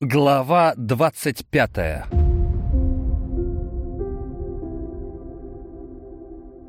Глава двадцать пятая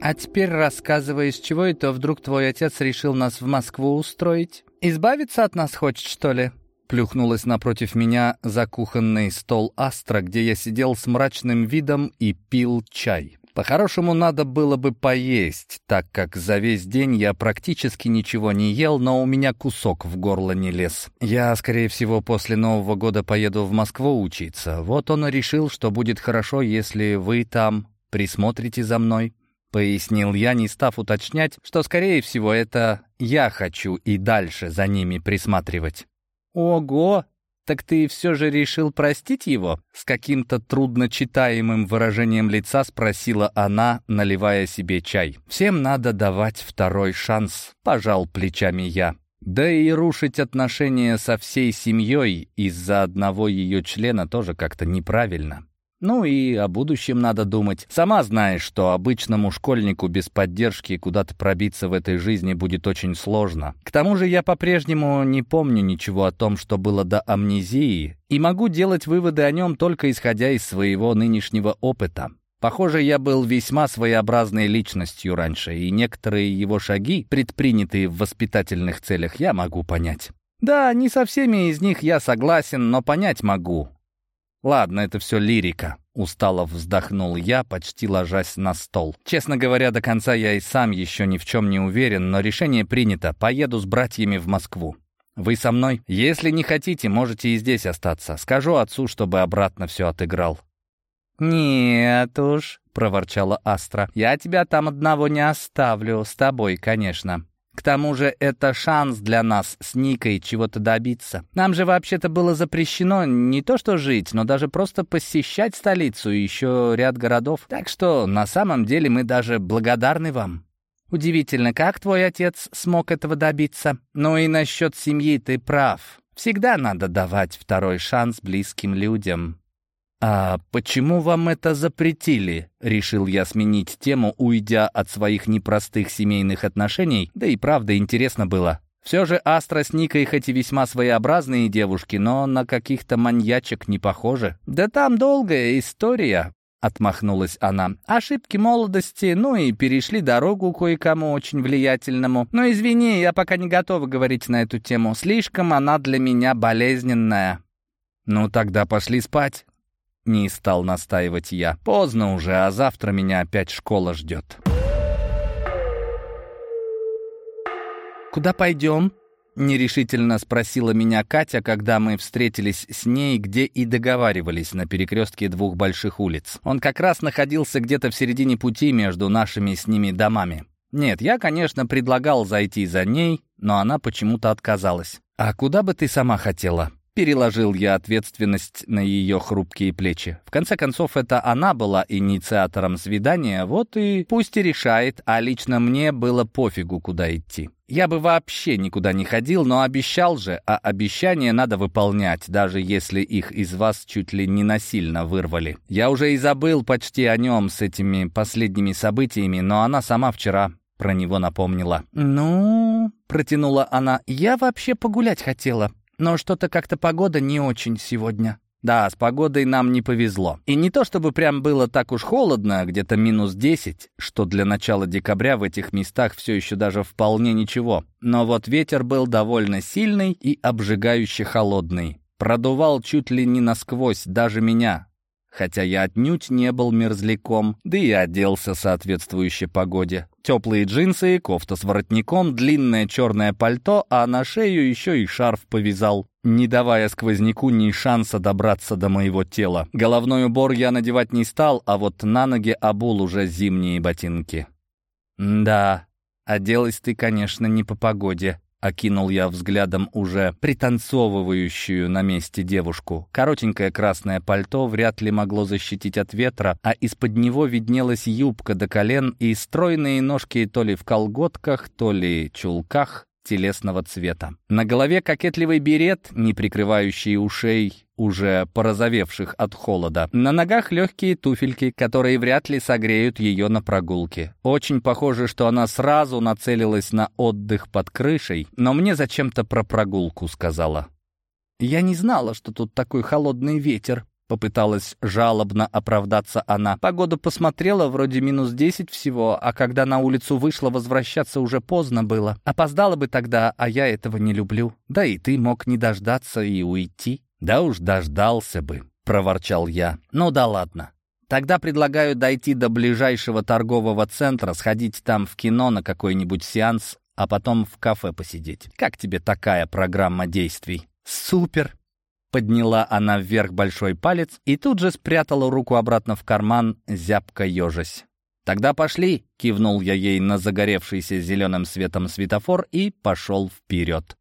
«А теперь рассказывай, с чего это вдруг твой отец решил нас в Москву устроить? Избавиться от нас хочет, что ли?» Плюхнулась напротив меня за кухонный стол Астра, где я сидел с мрачным видом и пил чай. По-хорошему, надо было бы поесть, так как за весь день я практически ничего не ел, но у меня кусок в горло не лез. Я, скорее всего, после Нового года поеду в Москву учиться. Вот он и решил, что будет хорошо, если вы там присмотрите за мной. Пояснил я, не став уточнять, что, скорее всего, это я хочу и дальше за ними присматривать. «Ого! «Так ты все же решил простить его?» С каким-то трудночитаемым выражением лица спросила она, наливая себе чай. «Всем надо давать второй шанс», — пожал плечами я. Да и рушить отношения со всей семьей из-за одного ее члена тоже как-то неправильно. Ну и о будущем надо думать. Сама знаешь, что обычному школьнику без поддержки куда-то пробиться в этой жизни будет очень сложно. К тому же я по-прежнему не помню ничего о том, что было до амнезии, и могу делать выводы о нем только исходя из своего нынешнего опыта. Похоже, я был весьма своеобразной личностью раньше, и некоторые его шаги, предпринятые в воспитательных целях, я могу понять. Да, не со всеми из них я согласен, но понять могу. «Ладно, это все лирика», — устало вздохнул я, почти ложась на стол. «Честно говоря, до конца я и сам еще ни в чем не уверен, но решение принято. Поеду с братьями в Москву. Вы со мной? Если не хотите, можете и здесь остаться. Скажу отцу, чтобы обратно все отыграл». «Нет уж», — проворчала Астра, — «я тебя там одного не оставлю, с тобой, конечно». К тому же это шанс для нас с Никой чего-то добиться. Нам же вообще-то было запрещено не то что жить, но даже просто посещать столицу и еще ряд городов. Так что на самом деле мы даже благодарны вам. Удивительно, как твой отец смог этого добиться. Ну и насчет семьи ты прав. Всегда надо давать второй шанс близким людям. «А почему вам это запретили?» — решил я сменить тему, уйдя от своих непростых семейных отношений, да и правда интересно было. Все же Астра с Никой хоть и весьма своеобразные девушки, но на каких-то маньячек не похожи. «Да там долгая история», — отмахнулась она. «Ошибки молодости, ну и перешли дорогу кое-кому очень влиятельному. Но извини, я пока не готова говорить на эту тему. Слишком она для меня болезненная». «Ну тогда пошли спать», не стал настаивать я. Поздно уже, а завтра меня опять школа ждет. «Куда пойдем?» — нерешительно спросила меня Катя, когда мы встретились с ней, где и договаривались на перекрестке двух больших улиц. Он как раз находился где-то в середине пути между нашими с ними домами. Нет, я, конечно, предлагал зайти за ней, но она почему-то отказалась. «А куда бы ты сама хотела?» Переложил я ответственность на ее хрупкие плечи. В конце концов, это она была инициатором свидания, вот и пусть и решает, а лично мне было пофигу, куда идти. Я бы вообще никуда не ходил, но обещал же, а обещания надо выполнять, даже если их из вас чуть ли не насильно вырвали. Я уже и забыл почти о нем с этими последними событиями, но она сама вчера про него напомнила. «Ну...» — протянула она. «Я вообще погулять хотела. Но что-то как-то погода не очень сегодня. Да, с погодой нам не повезло. И не то чтобы прям было так уж холодно, где-то минус 10, что для начала декабря в этих местах все еще даже вполне ничего. Но вот ветер был довольно сильный и обжигающе холодный. Продувал чуть ли не насквозь даже меня, хотя я отнюдь не был мерзляком, да и оделся соответствующе погоде. Теплые джинсы, кофта с воротником, длинное черное пальто, а на шею еще и шарф повязал, не давая сквозняку ни шанса добраться до моего тела. Головной убор я надевать не стал, а вот на ноги обул уже зимние ботинки. «Да, оделась ты, конечно, не по погоде», Окинул я взглядом уже пританцовывающую на месте девушку. Коротенькое красное пальто вряд ли могло защитить от ветра, а из-под него виднелась юбка до колен и стройные ножки то ли в колготках, то ли чулках телесного цвета. На голове кокетливый берет, не прикрывающий ушей, уже порозовевших от холода. На ногах легкие туфельки, которые вряд ли согреют ее на прогулке. Очень похоже, что она сразу нацелилась на отдых под крышей, но мне зачем-то про прогулку сказала. «Я не знала, что тут такой холодный ветер», Попыталась жалобно оправдаться она. Погоду посмотрела, вроде минус десять всего, а когда на улицу вышла, возвращаться уже поздно было. Опоздала бы тогда, а я этого не люблю. Да и ты мог не дождаться и уйти. Да уж дождался бы, проворчал я. Ну да ладно. Тогда предлагаю дойти до ближайшего торгового центра, сходить там в кино на какой-нибудь сеанс, а потом в кафе посидеть. Как тебе такая программа действий? Супер, Подняла она вверх большой палец и тут же спрятала руку обратно в карман, зябко ежась. «Тогда пошли!» — кивнул я ей на загоревшийся зеленым светом светофор и пошел вперед.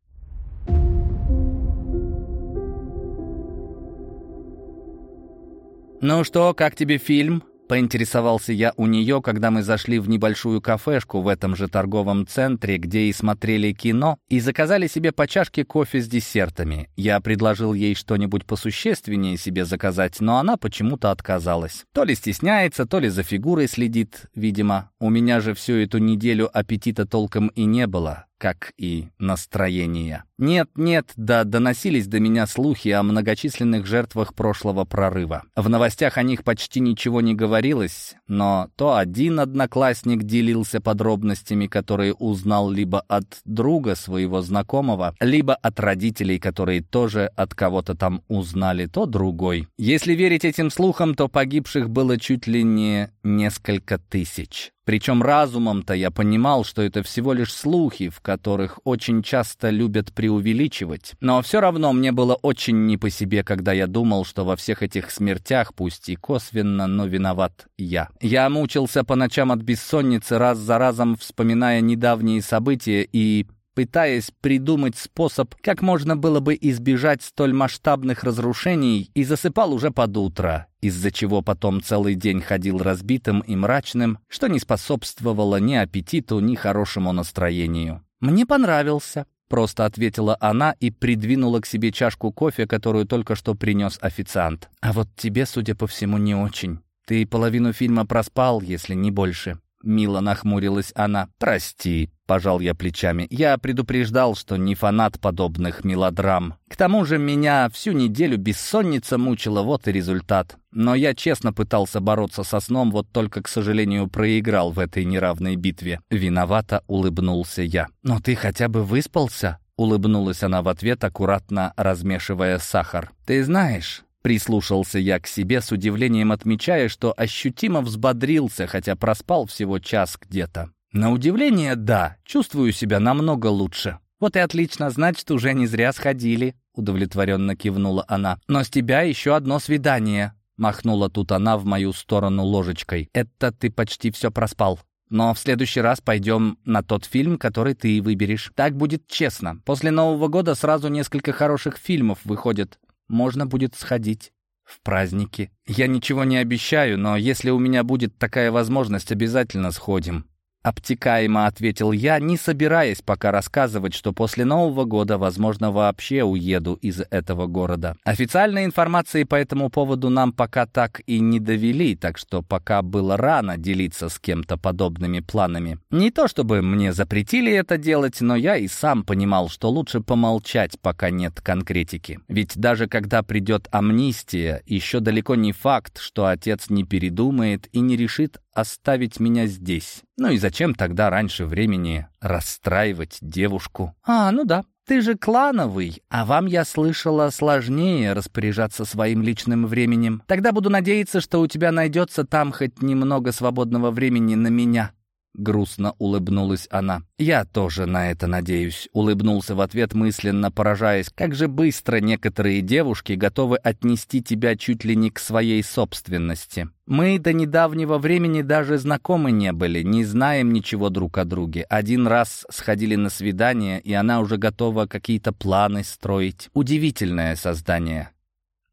«Ну что, как тебе фильм?» Поинтересовался я у нее, когда мы зашли в небольшую кафешку в этом же торговом центре, где и смотрели кино, и заказали себе по чашке кофе с десертами. Я предложил ей что-нибудь посущественнее себе заказать, но она почему-то отказалась. То ли стесняется, то ли за фигурой следит, видимо. У меня же всю эту неделю аппетита толком и не было как и настроение. Нет, нет, да доносились до меня слухи о многочисленных жертвах прошлого прорыва. В новостях о них почти ничего не говорилось, но то один одноклассник делился подробностями, которые узнал либо от друга своего знакомого, либо от родителей, которые тоже от кого-то там узнали, то другой. Если верить этим слухам, то погибших было чуть ли не несколько тысяч. Причем разумом-то я понимал, что это всего лишь слухи, в которых очень часто любят преувеличивать. Но все равно мне было очень не по себе, когда я думал, что во всех этих смертях, пусть и косвенно, но виноват я. Я мучился по ночам от бессонницы, раз за разом вспоминая недавние события и пытаясь придумать способ, как можно было бы избежать столь масштабных разрушений, и засыпал уже под утро, из-за чего потом целый день ходил разбитым и мрачным, что не способствовало ни аппетиту, ни хорошему настроению. «Мне понравился», — просто ответила она и придвинула к себе чашку кофе, которую только что принес официант. «А вот тебе, судя по всему, не очень. Ты половину фильма проспал, если не больше». Мило нахмурилась она. «Прости», — пожал я плечами. «Я предупреждал, что не фанат подобных мелодрам. К тому же меня всю неделю бессонница мучила, вот и результат. Но я честно пытался бороться со сном, вот только, к сожалению, проиграл в этой неравной битве. Виновато улыбнулся я. «Но ты хотя бы выспался?» Улыбнулась она в ответ, аккуратно размешивая сахар. «Ты знаешь, Прислушался я к себе с удивлением, отмечая, что ощутимо взбодрился, хотя проспал всего час где-то. На удивление, да, чувствую себя намного лучше. Вот и отлично, значит, уже не зря сходили, удовлетворенно кивнула она. Но с тебя еще одно свидание, махнула тут она в мою сторону ложечкой. Это ты почти все проспал. Но в следующий раз пойдем на тот фильм, который ты выберешь. Так будет честно. После Нового года сразу несколько хороших фильмов выходит можно будет сходить в праздники. Я ничего не обещаю, но если у меня будет такая возможность, обязательно сходим. Обтекаемо ответил я, не собираясь пока рассказывать, что после Нового года, возможно, вообще уеду из этого города. Официальной информации по этому поводу нам пока так и не довели, так что пока было рано делиться с кем-то подобными планами. Не то чтобы мне запретили это делать, но я и сам понимал, что лучше помолчать, пока нет конкретики. Ведь даже когда придет амнистия, еще далеко не факт, что отец не передумает и не решит оставить меня здесь. Ну и зачем тогда раньше времени расстраивать девушку? А, ну да, ты же клановый, а вам, я слышала, сложнее распоряжаться своим личным временем. Тогда буду надеяться, что у тебя найдется там хоть немного свободного времени на меня. Грустно улыбнулась она. «Я тоже на это надеюсь», — улыбнулся в ответ мысленно, поражаясь, как же быстро некоторые девушки готовы отнести тебя чуть ли не к своей собственности. Мы до недавнего времени даже знакомы не были, не знаем ничего друг о друге. Один раз сходили на свидание, и она уже готова какие-то планы строить. Удивительное создание.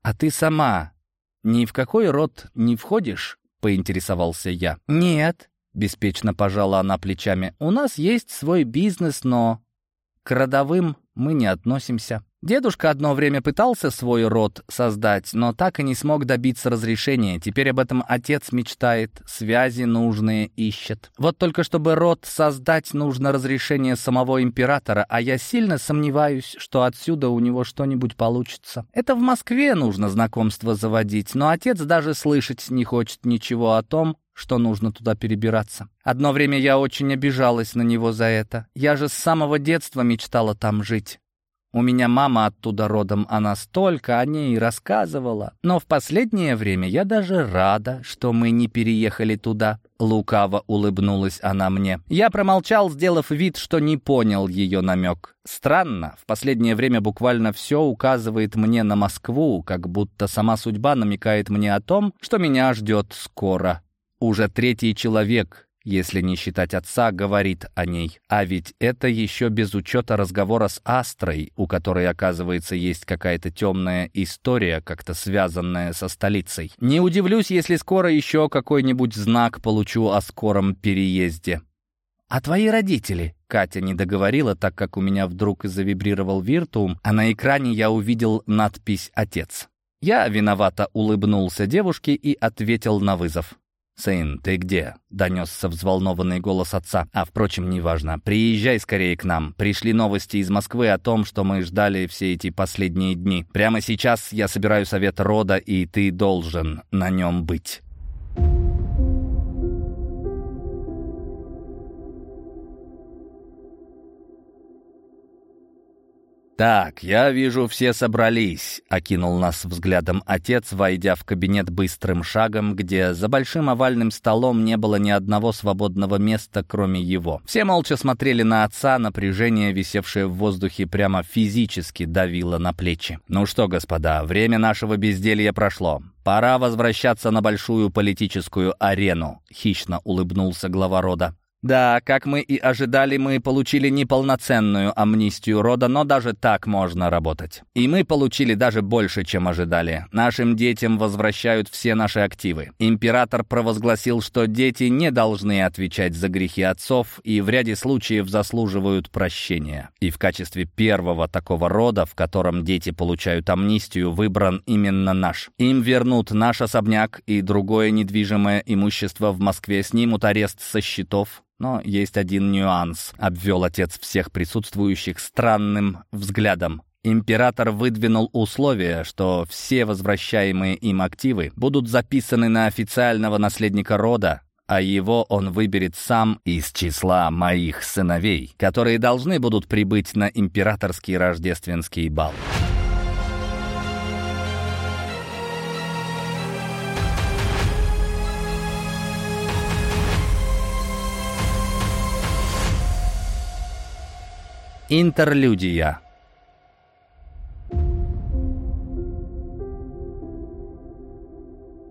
«А ты сама ни в какой род не входишь?» — поинтересовался я. «Нет», Беспечно пожала она плечами. «У нас есть свой бизнес, но к родовым мы не относимся». Дедушка одно время пытался свой род создать, но так и не смог добиться разрешения. Теперь об этом отец мечтает, связи нужные ищет. Вот только чтобы род создать, нужно разрешение самого императора, а я сильно сомневаюсь, что отсюда у него что-нибудь получится. Это в Москве нужно знакомство заводить, но отец даже слышать не хочет ничего о том, что нужно туда перебираться. Одно время я очень обижалась на него за это. Я же с самого детства мечтала там жить. У меня мама оттуда родом, она столько о ней рассказывала. Но в последнее время я даже рада, что мы не переехали туда. Лукаво улыбнулась она мне. Я промолчал, сделав вид, что не понял ее намек. Странно, в последнее время буквально все указывает мне на Москву, как будто сама судьба намекает мне о том, что меня ждет скоро. Уже третий человек если не считать отца, говорит о ней. А ведь это еще без учета разговора с Астрой, у которой, оказывается, есть какая-то темная история, как-то связанная со столицей. Не удивлюсь, если скоро еще какой-нибудь знак получу о скором переезде. «А твои родители?» Катя не договорила, так как у меня вдруг завибрировал виртуум, а на экране я увидел надпись «Отец». Я виновато улыбнулся девушке и ответил на вызов. «Сын, ты где?» — донесся взволнованный голос отца. «А, впрочем, неважно. Приезжай скорее к нам. Пришли новости из Москвы о том, что мы ждали все эти последние дни. Прямо сейчас я собираю совет рода, и ты должен на нем быть». «Так, я вижу, все собрались», — окинул нас взглядом отец, войдя в кабинет быстрым шагом, где за большим овальным столом не было ни одного свободного места, кроме его. Все молча смотрели на отца, напряжение, висевшее в воздухе, прямо физически давило на плечи. «Ну что, господа, время нашего безделья прошло. Пора возвращаться на большую политическую арену», — хищно улыбнулся глава рода. Да, как мы и ожидали, мы получили неполноценную амнистию рода, но даже так можно работать. И мы получили даже больше, чем ожидали. Нашим детям возвращают все наши активы. Император провозгласил, что дети не должны отвечать за грехи отцов и в ряде случаев заслуживают прощения. И в качестве первого такого рода, в котором дети получают амнистию, выбран именно наш. Им вернут наш особняк и другое недвижимое имущество в Москве, снимут арест со счетов, но есть один нюанс, обвел отец всех присутствующих странным взглядом. Император выдвинул условие, что все возвращаемые им активы будут записаны на официального наследника рода, а его он выберет сам из числа моих сыновей, которые должны будут прибыть на императорский рождественский бал. Интерлюдия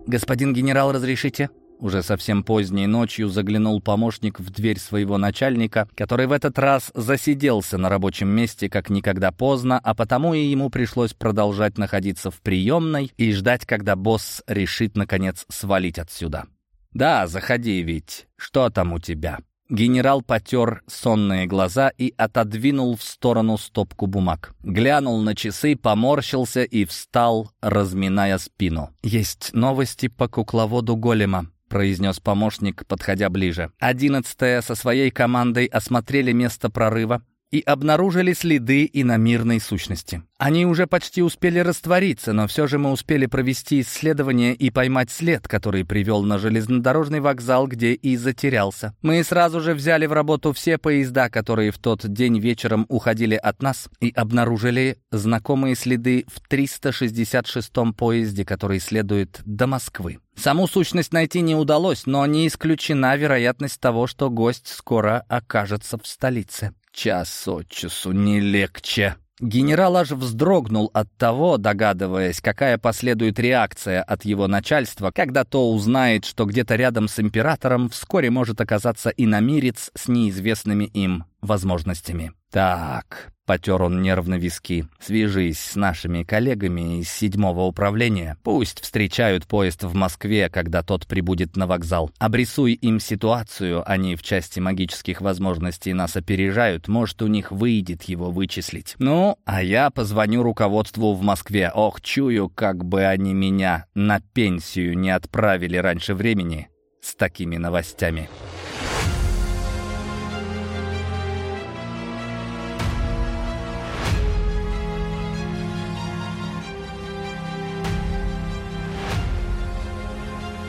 «Господин генерал, разрешите?» Уже совсем поздней ночью заглянул помощник в дверь своего начальника, который в этот раз засиделся на рабочем месте как никогда поздно, а потому и ему пришлось продолжать находиться в приемной и ждать, когда босс решит, наконец, свалить отсюда. «Да, заходи ведь. Что там у тебя?» Генерал потер сонные глаза и отодвинул в сторону стопку бумаг. Глянул на часы, поморщился и встал, разминая спину. «Есть новости по кукловоду Голема», — произнес помощник, подходя ближе. «Одиннадцатая со своей командой осмотрели место прорыва, и обнаружили следы иномирной сущности. Они уже почти успели раствориться, но все же мы успели провести исследование и поймать след, который привел на железнодорожный вокзал, где и затерялся. Мы сразу же взяли в работу все поезда, которые в тот день вечером уходили от нас, и обнаружили знакомые следы в 366-м поезде, который следует до Москвы. Саму сущность найти не удалось, но не исключена вероятность того, что гость скоро окажется в столице. Час от часу не легче. Генерал аж вздрогнул от того, догадываясь, какая последует реакция от его начальства, когда то узнает, что где-то рядом с императором вскоре может оказаться иномирец с неизвестными им возможностями. Так, Потер он нервно виски. «Свяжись с нашими коллегами из седьмого управления. Пусть встречают поезд в Москве, когда тот прибудет на вокзал. Обрисуй им ситуацию, они в части магических возможностей нас опережают. Может, у них выйдет его вычислить. Ну, а я позвоню руководству в Москве. Ох, чую, как бы они меня на пенсию не отправили раньше времени с такими новостями».